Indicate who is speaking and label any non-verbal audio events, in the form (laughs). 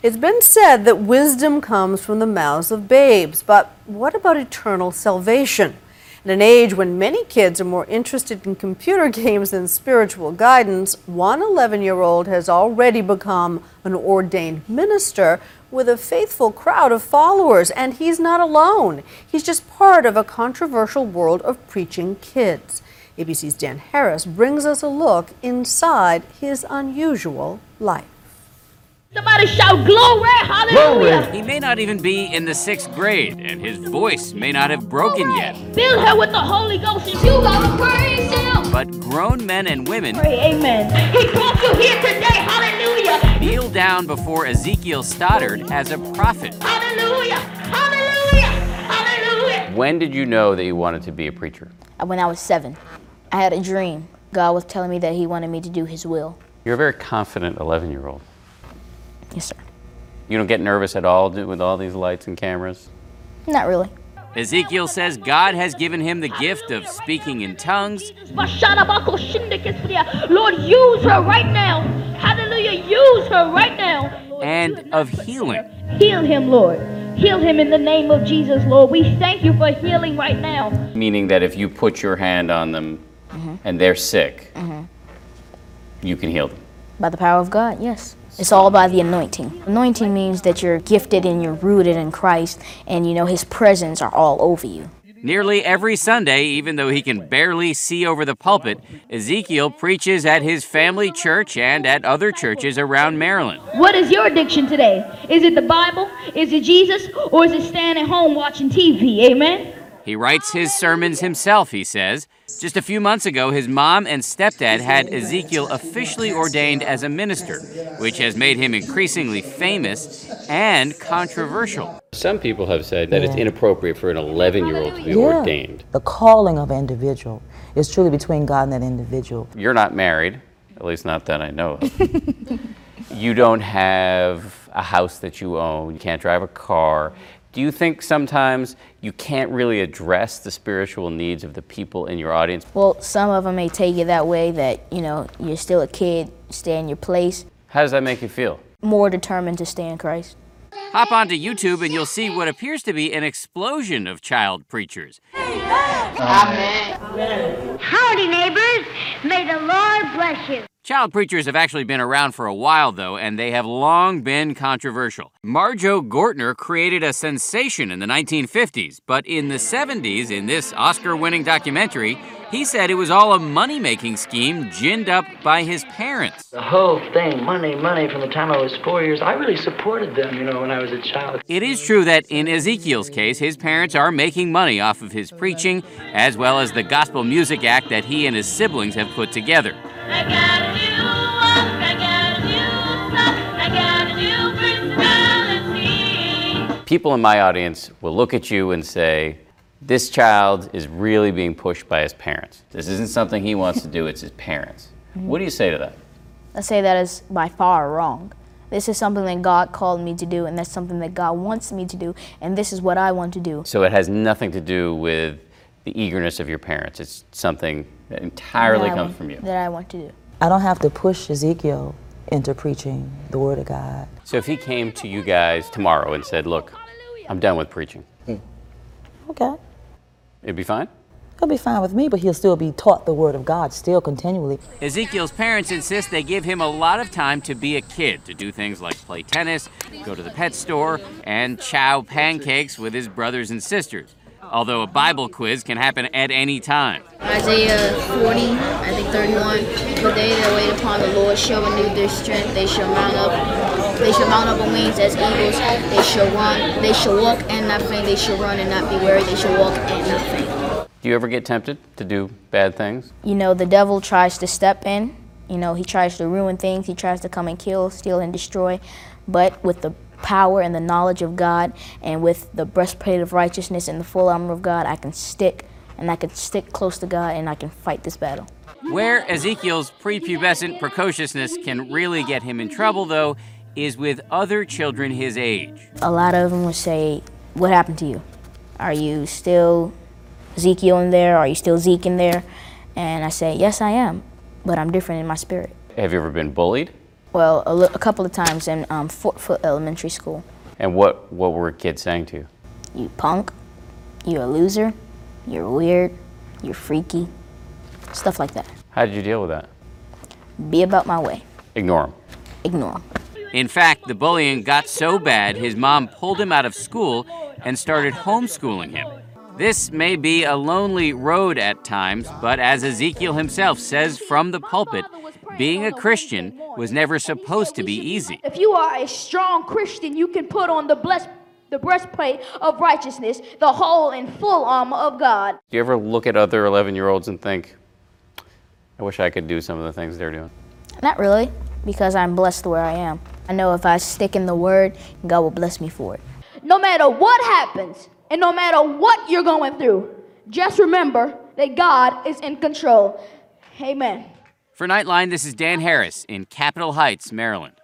Speaker 1: It's been said that wisdom comes from the mouths of babes, but what about eternal salvation? In an age when many kids are more interested in computer (laughs) games than spiritual guidance, one 11 year old has already become an ordained minister with a faithful crowd of followers, and he's not alone. He's just part of a controversial world of preaching kids. ABC's Dan Harris brings us a look inside his unusual life.
Speaker 2: Somebody shout glory, hallelujah.
Speaker 3: He may not even be in the sixth grade, and his voice may not have broken yet.
Speaker 2: Fill her with the Holy Ghost and you gotta praise him.
Speaker 3: But grown men and women
Speaker 2: Pray amen. He brought you here today, hallelujah.
Speaker 3: kneel down before Ezekiel Stoddard as a prophet.
Speaker 2: Hallelujah, hallelujah, hallelujah.
Speaker 3: When did you know that you wanted to be a preacher?
Speaker 4: When I was seven, I had a dream. God was telling me that He wanted me to do His will.
Speaker 3: You're a very confident 11 year old.
Speaker 4: Yes, sir.
Speaker 3: You don't get nervous at all with all these lights and cameras?
Speaker 4: Not really.
Speaker 3: Ezekiel says God has given him the gift of speaking in tongues,
Speaker 2: Lord, use her right now. Hallelujah, use her right now.
Speaker 3: and of healing.
Speaker 2: Heal him, Lord. Heal him in the name of Jesus, Lord. We thank you for healing right now.
Speaker 3: Meaning that if you put your hand on them mm-hmm. and they're sick, mm-hmm. you can heal them.
Speaker 4: By the power of God, yes. It's all by the anointing. Anointing means that you're gifted and you're rooted in Christ, and you know His presence are all over you.
Speaker 3: Nearly every Sunday, even though he can barely see over the pulpit, Ezekiel preaches at his family church and at other churches around Maryland.
Speaker 2: What is your addiction today? Is it the Bible? Is it Jesus? Or is it staying at home watching TV? Amen?
Speaker 3: He writes his sermons himself, he says. Just a few months ago, his mom and stepdad had Ezekiel officially ordained as a minister, which has made him increasingly famous and controversial. Some people have said that it's inappropriate for an 11 year old to be
Speaker 5: Yeah.
Speaker 3: ordained.
Speaker 5: The calling of an individual is truly between God and that individual.
Speaker 3: You're not married, at least not that I know of. (laughs) you don't have a house that you own, you can't drive a car. Do you think sometimes you can't really address the spiritual needs of the people in your audience?
Speaker 4: Well, some of them may take it that way that, you know, you're still a kid, stay in your place,
Speaker 3: How does that make you feel?
Speaker 4: more determined to stay in Christ.
Speaker 3: Hop onto YouTube and you'll see what appears to be an explosion of child preachers.
Speaker 6: Howdy, neighbors. May the Lord bless you.
Speaker 3: Child preachers have actually been around for a while, though, and they have long been controversial. Marjoe Gortner created a sensation in the 1950s, but in the 70s, in this Oscar winning documentary, he said it was all a money making scheme ginned up by his parents.
Speaker 7: The whole thing, money, money, from the time I was four years, I really supported them, you know, when I was a child.
Speaker 3: It is true that in Ezekiel's case, his parents are making money off of his preaching, as well as the gospel music act that he and his siblings have put together. People in my audience will look at you and say, This child is really being pushed by his parents. This isn't something he wants to do, it's his parents. Mm-hmm. What do you say to that?
Speaker 4: I say that is by far wrong. This is something that God called me to do, and that's something that God wants me to do, and this is what I want to do.
Speaker 3: So it has nothing to do with the eagerness of your parents. It's something that entirely
Speaker 4: that
Speaker 3: comes
Speaker 4: want-
Speaker 3: from you.
Speaker 4: That I want to do.
Speaker 5: I don't have to push Ezekiel into preaching the Word of God.
Speaker 3: So if he came to you guys tomorrow and said, Look, I'm done with preaching,
Speaker 5: Okay.
Speaker 3: it'd be fine?
Speaker 5: He'll be fine with me, but he'll still be taught the Word of God still continually.
Speaker 3: Ezekiel's parents insist they give him a lot of time to be a kid, to do things like play tennis, go to the pet store, and chow pancakes with his brothers and sisters. Although a Bible quiz can happen at any time.
Speaker 8: Isaiah 40, I think 31. But they that wait upon the Lord shall renew their strength. They shall mount up. They shall mount up on wings as eagles. They shall run. They shall walk and not faint. They shall run and not be weary. They shall walk and not faint.
Speaker 3: Do you ever get tempted to do bad things?
Speaker 4: You know, the devil tries to step in. You know, he tries to ruin things. He tries to come and kill, steal, and destroy. But with the power and the knowledge of God, and with the breastplate of righteousness and the full armor of God, I can stick, and I can stick close to God, and I can fight this battle.
Speaker 3: Where Ezekiel's prepubescent precociousness can really get him in trouble, though, is with other children his age.
Speaker 4: A lot of them would say, "What happened to you? Are you still Ezekiel in there? Are you still Zeke in there?" And I say, "Yes, I am, but I'm different in my spirit."
Speaker 3: Have you ever been bullied?
Speaker 4: Well, a, a couple of times in um, Fort Foote Elementary School.
Speaker 3: And what, what were kids saying to you?
Speaker 4: You punk, you a loser, you're weird, you're freaky, stuff like that.
Speaker 3: How did you deal with that?
Speaker 4: Be about my way.
Speaker 3: Ignore them.
Speaker 4: Ignore 'em.
Speaker 3: In fact, the bullying got so bad, his mom pulled him out of school and started homeschooling him. This may be a lonely road at times, but as Ezekiel himself says from the pulpit, being a Christian was never supposed to be easy.
Speaker 2: If you are a strong Christian, you can put on the blessed the breastplate of righteousness, the whole and full armor of God.
Speaker 3: Do you ever look at other 11 year olds and think, I wish I could do some of the things they're doing?
Speaker 4: Not really, because I'm blessed where I am. I know if I stick in the word, God will bless me for it.
Speaker 2: No matter what happens, and no matter what you're going through, just remember that God is in control. Amen.
Speaker 3: For Nightline, this is Dan Harris in Capitol Heights, Maryland.